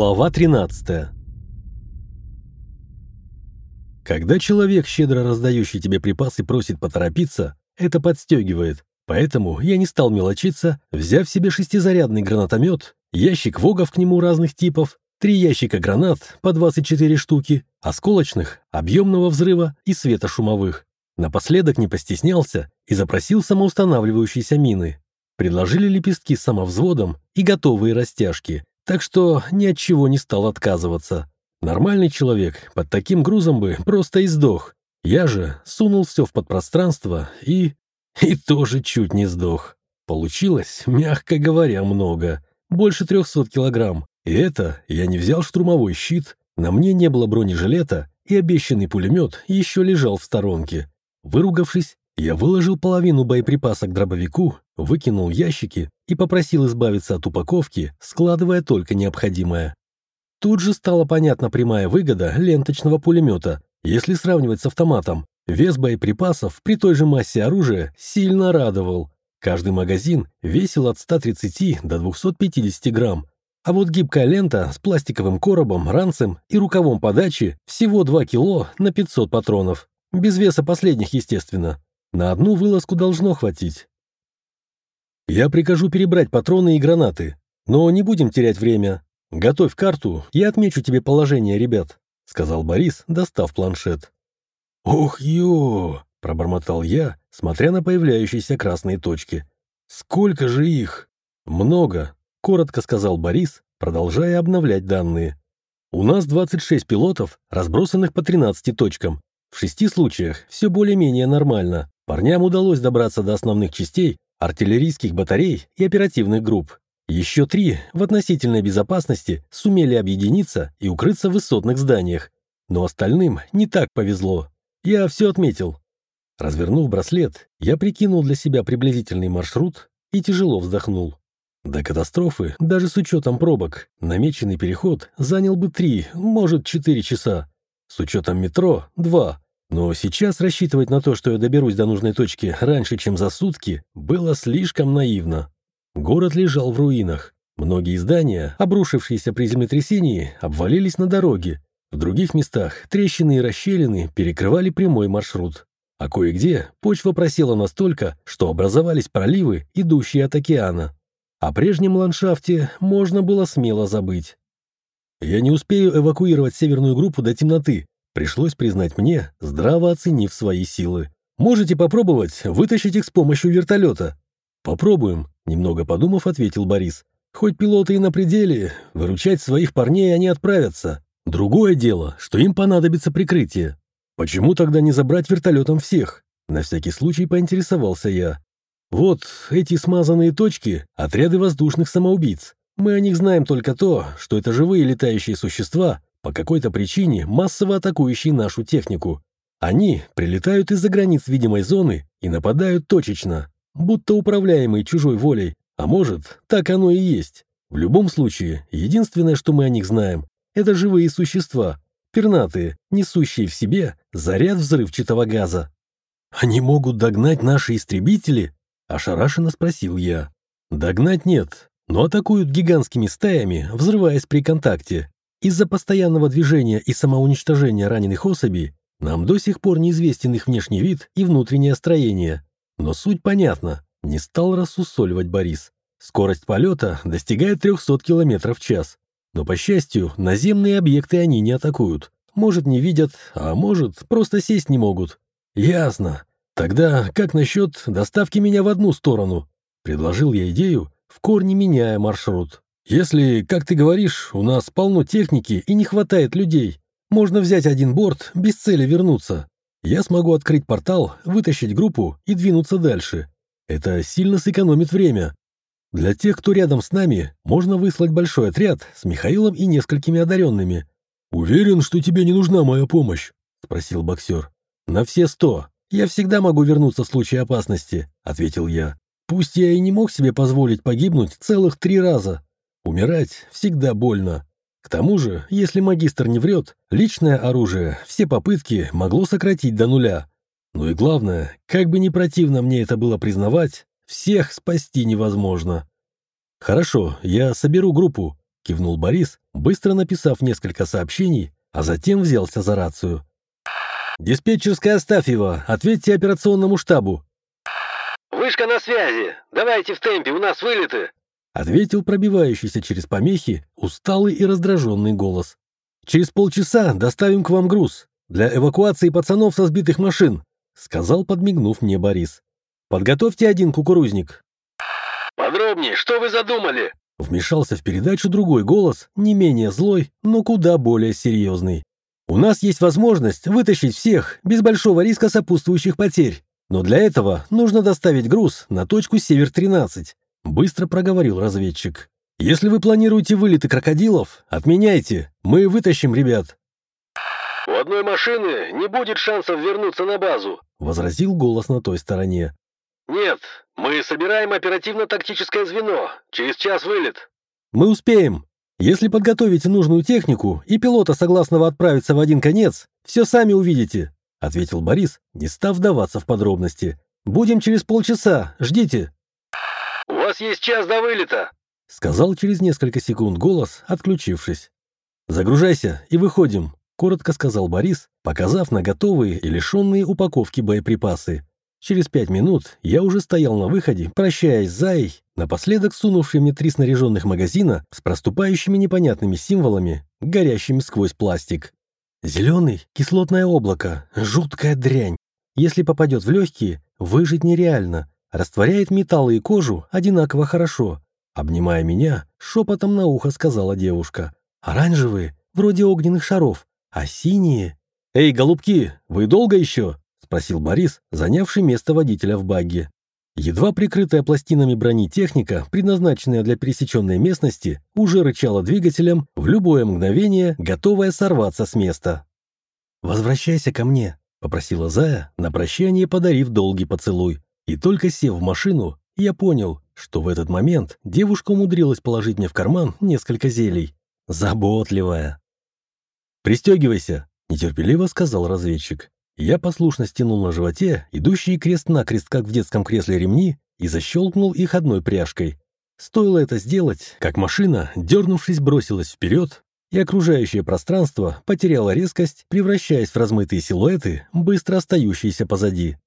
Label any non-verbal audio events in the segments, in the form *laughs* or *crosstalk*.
Глава 13 Когда человек, щедро раздающий тебе припасы, просит поторопиться, это подстегивает. Поэтому я не стал мелочиться, взяв себе шестизарядный гранатомет, ящик вогов к нему разных типов, три ящика гранат по 24 штуки, осколочных, объемного взрыва и светошумовых. Напоследок не постеснялся и запросил самоустанавливающиеся мины. Предложили лепестки с самовзводом и готовые растяжки – так что ни от чего не стал отказываться. Нормальный человек под таким грузом бы просто издох. Я же сунул все в подпространство и... *laughs* и тоже чуть не сдох. Получилось, мягко говоря, много. Больше 300 килограмм. И это я не взял штурмовой щит, на мне не было бронежилета, и обещанный пулемет еще лежал в сторонке. Выругавшись, я выложил половину боеприпаса к дробовику, выкинул ящики и попросил избавиться от упаковки, складывая только необходимое. Тут же стала понятна прямая выгода ленточного пулемета, если сравнивать с автоматом. Вес боеприпасов при той же массе оружия сильно радовал. Каждый магазин весил от 130 до 250 грамм, а вот гибкая лента с пластиковым коробом, ранцем и рукавом подачи всего 2 кило на 500 патронов. Без веса последних, естественно. На одну вылазку должно хватить. Я прикажу перебрать патроны и гранаты, но не будем терять время. Готовь карту, я отмечу тебе положение ребят», — сказал Борис, достав планшет. «Ох, ё!» — пробормотал я, смотря на появляющиеся красные точки. «Сколько же их?» «Много», — коротко сказал Борис, продолжая обновлять данные. «У нас 26 пилотов, разбросанных по 13 точкам. В шести случаях все более-менее нормально. Парням удалось добраться до основных частей, артиллерийских батарей и оперативных групп. Еще три в относительной безопасности сумели объединиться и укрыться в высотных зданиях. Но остальным не так повезло. Я все отметил. Развернув браслет, я прикинул для себя приблизительный маршрут и тяжело вздохнул. До катастрофы, даже с учетом пробок, намеченный переход занял бы три, может, четыре часа. С учетом метро – два. Но сейчас рассчитывать на то, что я доберусь до нужной точки раньше, чем за сутки, было слишком наивно. Город лежал в руинах. Многие здания, обрушившиеся при землетрясении, обвалились на дороге. В других местах трещины и расщелины перекрывали прямой маршрут. А кое-где почва просела настолько, что образовались проливы, идущие от океана. О прежнем ландшафте можно было смело забыть. Я не успею эвакуировать северную группу до темноты, Пришлось признать мне, здраво оценив свои силы. «Можете попробовать вытащить их с помощью вертолета?» «Попробуем», — немного подумав, ответил Борис. «Хоть пилоты и на пределе, выручать своих парней они отправятся. Другое дело, что им понадобится прикрытие. Почему тогда не забрать вертолетом всех?» На всякий случай поинтересовался я. «Вот эти смазанные точки — отряды воздушных самоубийц. Мы о них знаем только то, что это живые летающие существа, по какой-то причине массово атакующие нашу технику. Они прилетают из-за границ видимой зоны и нападают точечно, будто управляемые чужой волей, а может, так оно и есть. В любом случае, единственное, что мы о них знаем, это живые существа, пернатые, несущие в себе заряд взрывчатого газа. «Они могут догнать наши истребители?» – ошарашенно спросил я. «Догнать нет, но атакуют гигантскими стаями, взрываясь при контакте. Из-за постоянного движения и самоуничтожения раненых особей нам до сих пор неизвестен их внешний вид и внутреннее строение. Но суть понятна, не стал рассусоливать Борис. Скорость полета достигает 300 км в час. Но, по счастью, наземные объекты они не атакуют. Может, не видят, а может, просто сесть не могут. Ясно. Тогда как насчет доставки меня в одну сторону? Предложил я идею, в корне меняя маршрут. Если, как ты говоришь, у нас полно техники и не хватает людей, можно взять один борт, без цели вернуться. Я смогу открыть портал, вытащить группу и двинуться дальше. Это сильно сэкономит время. Для тех, кто рядом с нами, можно выслать большой отряд с Михаилом и несколькими одаренными. «Уверен, что тебе не нужна моя помощь?» — спросил боксер. «На все сто. Я всегда могу вернуться в случае опасности», — ответил я. «Пусть я и не мог себе позволить погибнуть целых три раза, Умирать всегда больно. К тому же, если магистр не врет, личное оружие все попытки могло сократить до нуля. Ну и главное, как бы не противно мне это было признавать, всех спасти невозможно. Хорошо, я соберу группу. — кивнул Борис, быстро написав несколько сообщений, а затем взялся за рацию. «Диспетчерская Астафьева, ответьте операционному штабу». «Вышка на связи. Давайте в темпе, у нас вылеты», — ответил пробивающийся через помехи усталый и раздраженный голос. «Через полчаса доставим к вам груз для эвакуации пацанов со сбитых машин», — сказал, подмигнув мне Борис. «Подготовьте один кукурузник». «Подробнее, что вы задумали?» Вмешался в передачу другой голос, не менее злой, но куда более серьезный. «У нас есть возможность вытащить всех без большого риска сопутствующих потерь, но для этого нужно доставить груз на точку Север-13», — быстро проговорил разведчик. «Если вы планируете вылеты крокодилов, отменяйте, мы вытащим ребят». «У одной машины не будет шансов вернуться на базу», — возразил голос на той стороне. «Нет, мы собираем оперативно-тактическое звено. Через час вылет». «Мы успеем. Если подготовите нужную технику и пилота, согласного отправиться в один конец, все сами увидите», — ответил Борис, не став вдаваться в подробности. «Будем через полчаса. Ждите». «У вас есть час до вылета», — сказал через несколько секунд голос, отключившись. «Загружайся и выходим», — коротко сказал Борис, показав на готовые и лишенные упаковки боеприпасы. Через пять минут я уже стоял на выходе, прощаясь с Заей, напоследок сунувший мне три снаряженных магазина с проступающими непонятными символами, горящими сквозь пластик. Зеленый — кислотное облако, жуткая дрянь. Если попадет в легкие, выжить нереально. Растворяет металлы и кожу одинаково хорошо. Обнимая меня, шепотом на ухо сказала девушка. Оранжевые, вроде огненных шаров, а синие... «Эй, голубки, вы долго еще?» спросил Борис, занявший место водителя в багге. Едва прикрытая пластинами брони техника, предназначенная для пересеченной местности, уже рычала двигателем, в любое мгновение готовая сорваться с места. «Возвращайся ко мне», — попросила Зая, на прощание подарив долгий поцелуй. И только сев в машину, я понял, что в этот момент девушка умудрилась положить мне в карман несколько зелий. Заботливая. «Пристегивайся», — нетерпеливо сказал разведчик. Я послушно стянул на животе идущие крест-накрест, как в детском кресле ремни, и защелкнул их одной пряжкой. Стоило это сделать, как машина, дернувшись, бросилась вперед, и окружающее пространство потеряло резкость, превращаясь в размытые силуэты, быстро остающиеся позади.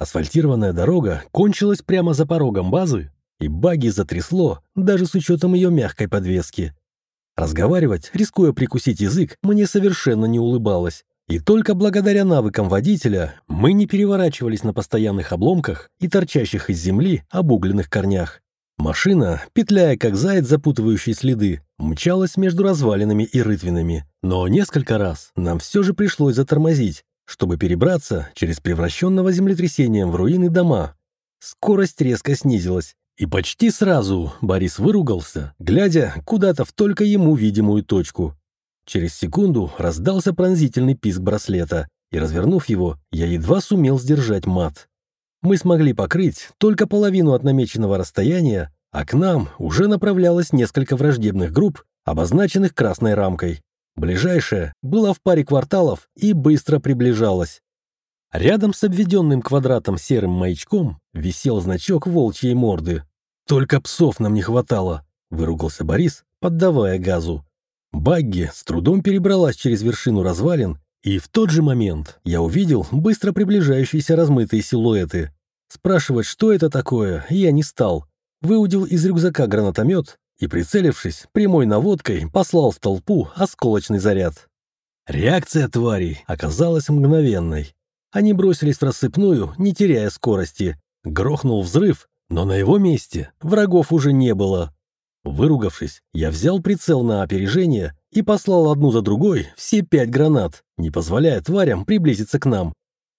Асфальтированная дорога кончилась прямо за порогом базы, и баги затрясло, даже с учетом ее мягкой подвески. Разговаривать, рискуя прикусить язык, мне совершенно не улыбалось. И только благодаря навыкам водителя мы не переворачивались на постоянных обломках и торчащих из земли обугленных корнях. Машина, петляя как заяц, запутывающий следы, мчалась между развалинами и рытвинами. Но несколько раз нам все же пришлось затормозить, чтобы перебраться через превращенного землетрясением в руины дома. Скорость резко снизилась, и почти сразу Борис выругался, глядя куда-то в только ему видимую точку. Через секунду раздался пронзительный писк браслета, и, развернув его, я едва сумел сдержать мат. Мы смогли покрыть только половину от намеченного расстояния, а к нам уже направлялось несколько враждебных групп, обозначенных красной рамкой. Ближайшая была в паре кварталов и быстро приближалась. Рядом с обведенным квадратом серым маячком висел значок волчьей морды. «Только псов нам не хватало», — выругался Борис, поддавая газу. Багги с трудом перебралась через вершину развалин, и в тот же момент я увидел быстро приближающиеся размытые силуэты. Спрашивать, что это такое, я не стал. Выудил из рюкзака гранатомет и, прицелившись, прямой наводкой послал в толпу осколочный заряд. Реакция тварей оказалась мгновенной. Они бросились в рассыпную, не теряя скорости. Грохнул взрыв, но на его месте врагов уже не было. Выругавшись, я взял прицел на опережение и послал одну за другой все пять гранат, не позволяя тварям приблизиться к нам.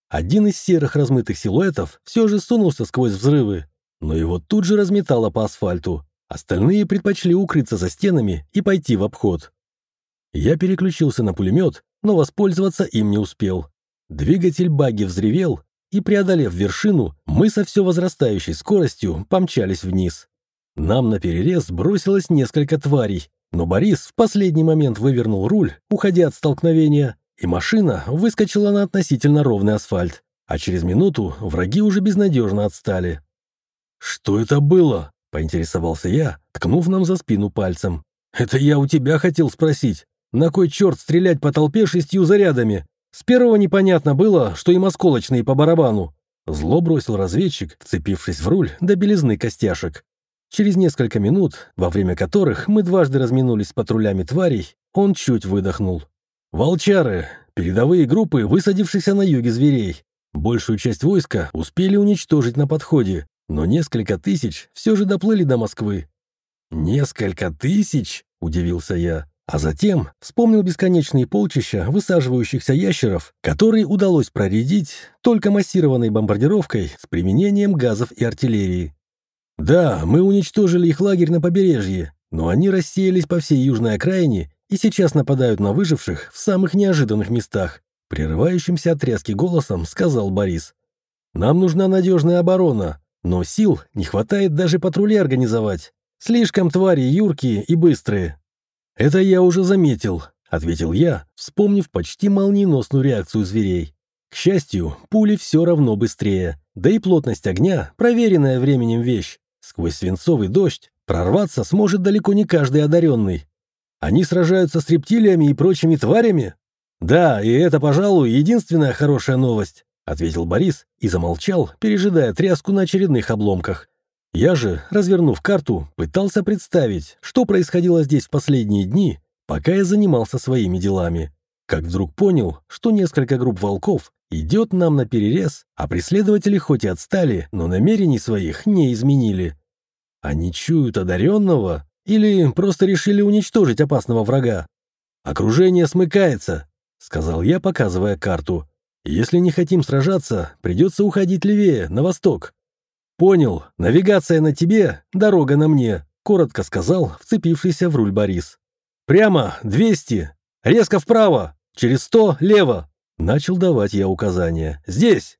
Один из серых размытых силуэтов все же сунулся сквозь взрывы, но его тут же разметало по асфальту. Остальные предпочли укрыться за стенами и пойти в обход. Я переключился на пулемет, но воспользоваться им не успел. Двигатель баги взревел, и, преодолев вершину, мы со все возрастающей скоростью помчались вниз. Нам на перерез бросилось несколько тварей, но Борис в последний момент вывернул руль, уходя от столкновения, и машина выскочила на относительно ровный асфальт, а через минуту враги уже безнадежно отстали. «Что это было?» — поинтересовался я, ткнув нам за спину пальцем. «Это я у тебя хотел спросить. На кой черт стрелять по толпе шестью зарядами? С первого непонятно было, что им осколочные по барабану». Зло бросил разведчик, вцепившись в руль до белизны костяшек. Через несколько минут, во время которых мы дважды разминулись с патрулями тварей, он чуть выдохнул. «Волчары! Передовые группы, высадившихся на юге зверей. Большую часть войска успели уничтожить на подходе, но несколько тысяч все же доплыли до Москвы. «Несколько тысяч?» – удивился я. А затем вспомнил бесконечные полчища высаживающихся ящеров, которые удалось проредить только массированной бомбардировкой с применением газов и артиллерии. Да, мы уничтожили их лагерь на побережье, но они рассеялись по всей южной окраине и сейчас нападают на выживших в самых неожиданных местах, прерывающимся от тряски голосом сказал Борис. «Нам нужна надежная оборона, но сил не хватает даже патрули организовать. Слишком твари юркие и быстрые». «Это я уже заметил», — ответил я, вспомнив почти молниеносную реакцию зверей. К счастью, пули все равно быстрее, да и плотность огня — проверенная временем вещь. Сквозь свинцовый дождь прорваться сможет далеко не каждый одаренный. Они сражаются с рептилиями и прочими тварями? Да, и это, пожалуй, единственная хорошая новость, ответил Борис и замолчал, пережидая тряску на очередных обломках. Я же, развернув карту, пытался представить, что происходило здесь в последние дни, пока я занимался своими делами. Как вдруг понял, что несколько групп волков идет нам на перерез, а преследователи хоть и отстали, но намерений своих не изменили. Они чуют одаренного или просто решили уничтожить опасного врага? Окружение смыкается, сказал я, показывая карту. Если не хотим сражаться, придется уходить левее, на восток. «Понял. Навигация на тебе, дорога на мне», — коротко сказал вцепившийся в руль Борис. «Прямо, 200. Резко вправо. Через 100 лево». Начал давать я указания. «Здесь!»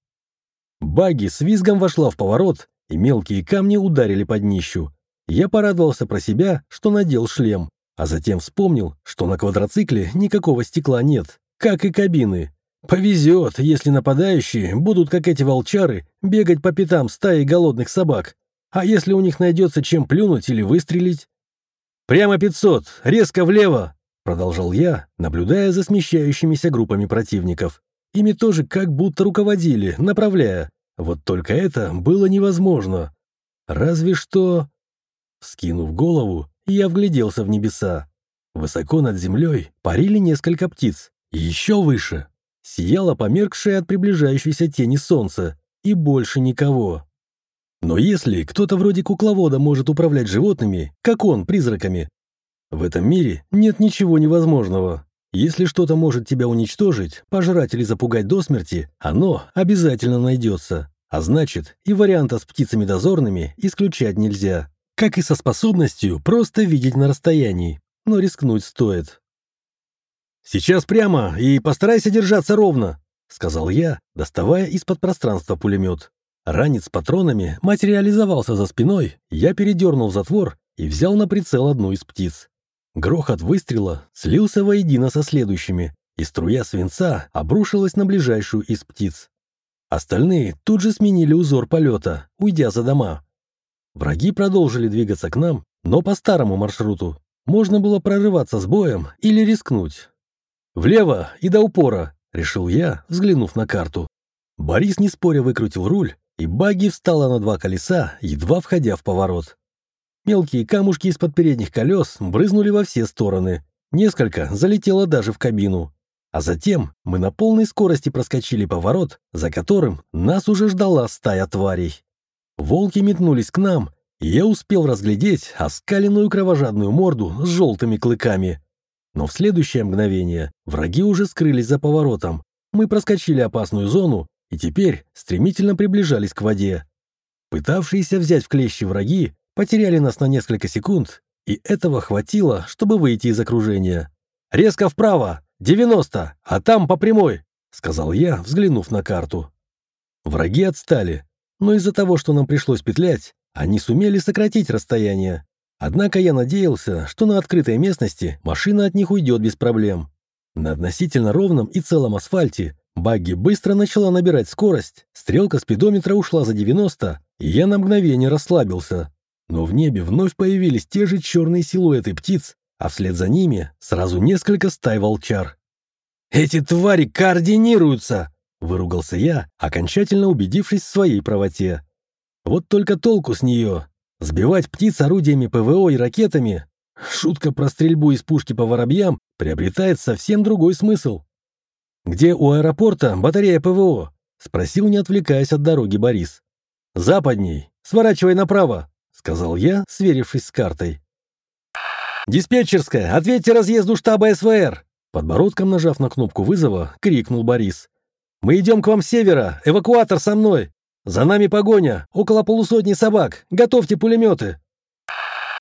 Багги с визгом вошла в поворот, и мелкие камни ударили под днищу. Я порадовался про себя, что надел шлем, а затем вспомнил, что на квадроцикле никакого стекла нет, как и кабины. Повезет, если нападающие будут, как эти волчары, бегать по пятам стаи голодных собак. А если у них найдется чем плюнуть или выстрелить? «Прямо 500, резко влево!» — продолжал я, наблюдая за смещающимися группами противников. Ими тоже как будто руководили, направляя. Вот только это было невозможно. Разве что... Скинув голову, я вгляделся в небеса. Высоко над землей парили несколько птиц. Еще выше сияло померкшее от приближающейся тени солнца, и больше никого. Но если кто-то вроде кукловода может управлять животными, как он, призраками, в этом мире нет ничего невозможного. Если что-то может тебя уничтожить, пожрать или запугать до смерти, оно обязательно найдется. А значит, и варианта с птицами дозорными исключать нельзя. Как и со способностью просто видеть на расстоянии. Но рискнуть стоит. «Сейчас прямо и постарайся держаться ровно», — сказал я, доставая из-под пространства пулемет. Ранец с патронами материализовался за спиной, я передернул затвор и взял на прицел одну из птиц. Грохот выстрела слился воедино со следующими, и струя свинца обрушилась на ближайшую из птиц. Остальные тут же сменили узор полета, уйдя за дома. Враги продолжили двигаться к нам, но по старому маршруту. Можно было прорываться с боем или рискнуть. «Влево и до упора», — решил я, взглянув на карту. Борис не споря выкрутил руль, и багги встала на два колеса, едва входя в поворот. Мелкие камушки из-под передних колес брызнули во все стороны. Несколько залетело даже в кабину. А затем мы на полной скорости проскочили поворот, за которым нас уже ждала стая тварей. Волки метнулись к нам, и я успел разглядеть оскаленную кровожадную морду с желтыми клыками. Но в следующее мгновение враги уже скрылись за поворотом. Мы проскочили опасную зону и теперь стремительно приближались к воде. Пытавшиеся взять в клещи враги потеряли нас на несколько секунд, и этого хватило, чтобы выйти из окружения. «Резко вправо! 90! А там по прямой!» — сказал я, взглянув на карту. Враги отстали, но из-за того, что нам пришлось петлять, они сумели сократить расстояние. Однако я надеялся, что на открытой местности машина от них уйдет без проблем. На относительно ровном и целом асфальте багги быстро начала набирать скорость, стрелка спидометра ушла за 90, и я на мгновение расслабился. Но в небе вновь появились те же черные силуэты птиц, а вслед за ними сразу несколько стай волчар. «Эти твари координируются!» — выругался я, окончательно убедившись в своей правоте. «Вот только толку с нее. Сбивать птиц орудиями ПВО и ракетами Шутка про стрельбу из пушки по воробьям приобретает совсем другой смысл. «Где у аэропорта батарея ПВО?» — спросил, не отвлекаясь от дороги Борис. «Западней. Сворачивай направо», — сказал я, сверившись с картой. «Диспетчерская, ответьте разъезду штаба СВР!» Подбородком нажав на кнопку вызова, крикнул Борис. «Мы идем к вам с севера, эвакуатор со мной! За нами погоня, около полусотни собак, готовьте пулеметы!»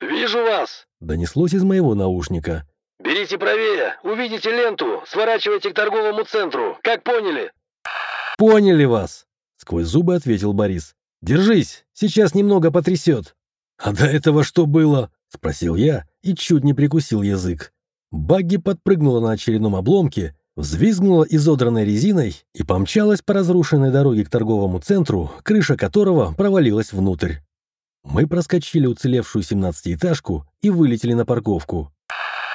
«Вижу вас!» — донеслось из моего наушника. «Берите правее, увидите ленту, сворачивайте к торговому центру, как поняли?» «Поняли вас!» — сквозь зубы ответил Борис. «Держись, сейчас немного потрясет». «А до этого что было?» — спросил я и чуть не прикусил язык. Багги подпрыгнула на очередном обломке, взвизгнула изодранной резиной и помчалась по разрушенной дороге к торговому центру, крыша которого провалилась внутрь. Мы проскочили уцелевшую семнадцатиэтажку и вылетели на парковку.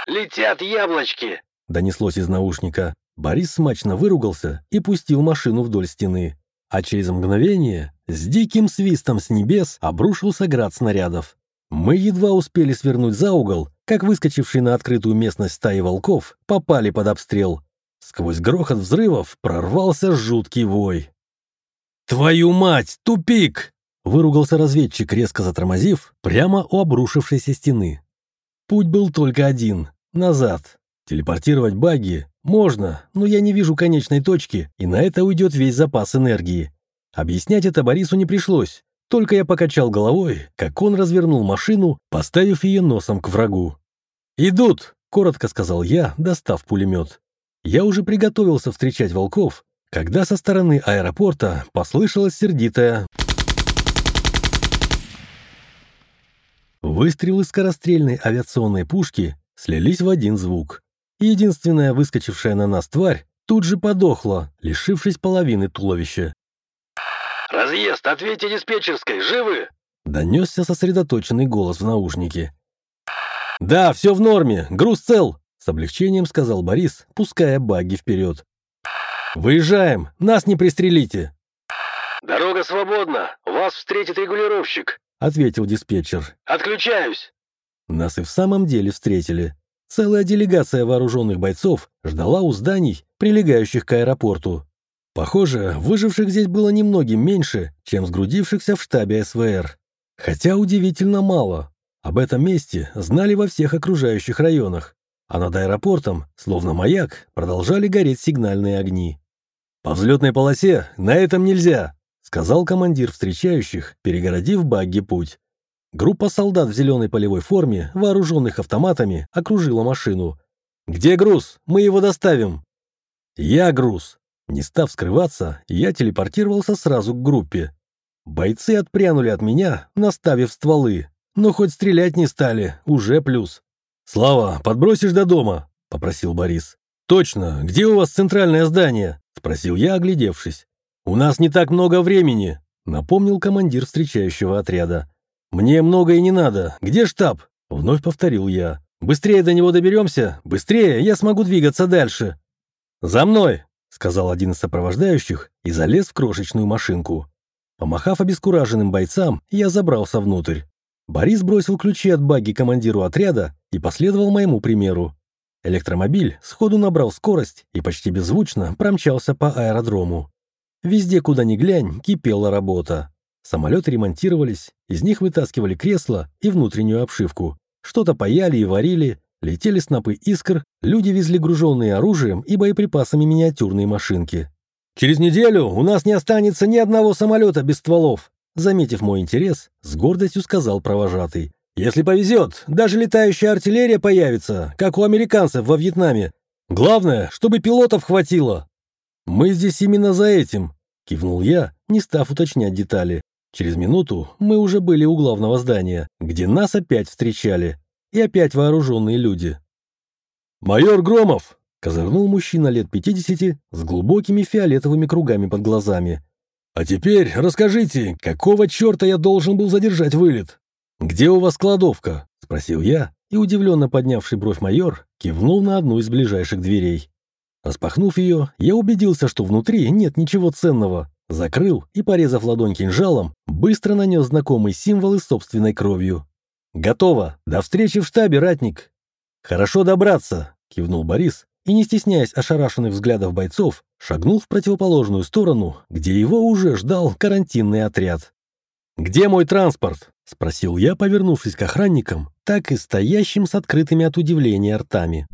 «Летят яблочки!» — донеслось из наушника. Борис смачно выругался и пустил машину вдоль стены. А через мгновение с диким свистом с небес обрушился град снарядов. Мы едва успели свернуть за угол, как выскочившие на открытую местность стаи волков попали под обстрел. Сквозь грохот взрывов прорвался жуткий вой. «Твою мать, тупик!» Выругался разведчик, резко затормозив, прямо у обрушившейся стены. Путь был только один — назад. Телепортировать баги можно, но я не вижу конечной точки, и на это уйдет весь запас энергии. Объяснять это Борису не пришлось. Только я покачал головой, как он развернул машину, поставив ее носом к врагу. «Идут!» — коротко сказал я, достав пулемет. Я уже приготовился встречать волков, когда со стороны аэропорта послышалось сердитое Выстрелы скорострельной авиационной пушки слились в один звук. Единственная выскочившая на нас тварь тут же подохла, лишившись половины туловища. «Разъезд, ответьте диспетчерской, живы?» Донесся сосредоточенный голос в наушнике. «Да, все в норме, груз цел!» С облегчением сказал Борис, пуская багги вперед. «Выезжаем, нас не пристрелите!» «Дорога свободна, вас встретит регулировщик!» — ответил диспетчер. «Отключаюсь!» Нас и в самом деле встретили. Целая делегация вооруженных бойцов ждала у зданий, прилегающих к аэропорту. Похоже, выживших здесь было немногим меньше, чем сгрудившихся в штабе СВР. Хотя удивительно мало. Об этом месте знали во всех окружающих районах. А над аэропортом, словно маяк, продолжали гореть сигнальные огни. «По взлетной полосе на этом нельзя», сказал командир встречающих, перегородив багги путь. Группа солдат в зеленой полевой форме, вооруженных автоматами, окружила машину. «Где груз? Мы его доставим!» «Я груз!» Не став скрываться, я телепортировался сразу к группе. Бойцы отпрянули от меня, наставив стволы. Но хоть стрелять не стали, уже плюс. «Слава, подбросишь до дома?» — попросил Борис. «Точно, где у вас центральное здание?» — спросил я, оглядевшись. «У нас не так много времени», — напомнил командир встречающего отряда. «Мне много и не надо. Где штаб?» — вновь повторил я. «Быстрее до него доберемся, быстрее я смогу двигаться дальше». «За мной!» — сказал один из сопровождающих и залез в крошечную машинку. Помахав обескураженным бойцам, я забрался внутрь. Борис бросил ключи от багги командиру отряда и последовал моему примеру. Электромобиль сходу набрал скорость и почти беззвучно промчался по аэродрому. Везде, куда ни глянь, кипела работа. Самолеты ремонтировались, из них вытаскивали кресла и внутреннюю обшивку. Что-то паяли и варили, летели снопы искр, люди везли груженные оружием и боеприпасами миниатюрные машинки. «Через неделю у нас не останется ни одного самолета без стволов», заметив мой интерес, с гордостью сказал провожатый. «Если повезет, даже летающая артиллерия появится, как у американцев во Вьетнаме. Главное, чтобы пилотов хватило». «Мы здесь именно за этим», — кивнул я, не став уточнять детали. Через минуту мы уже были у главного здания, где нас опять встречали. И опять вооруженные люди. «Майор Громов!» — козырнул мужчина лет 50 с глубокими фиолетовыми кругами под глазами. «А теперь расскажите, какого черта я должен был задержать вылет?» «Где у вас кладовка?» — спросил я, и удивленно поднявший бровь майор кивнул на одну из ближайших дверей. Распахнув ее, я убедился, что внутри нет ничего ценного. Закрыл и, порезав ладонь кинжалом, быстро нанес знакомый символы собственной кровью. «Готово! До встречи в штабе, ратник!» «Хорошо добраться!» — кивнул Борис, и, не стесняясь ошарашенных взглядов бойцов, шагнул в противоположную сторону, где его уже ждал карантинный отряд. «Где мой транспорт?» — спросил я, повернувшись к охранникам, так и стоящим с открытыми от удивления ртами.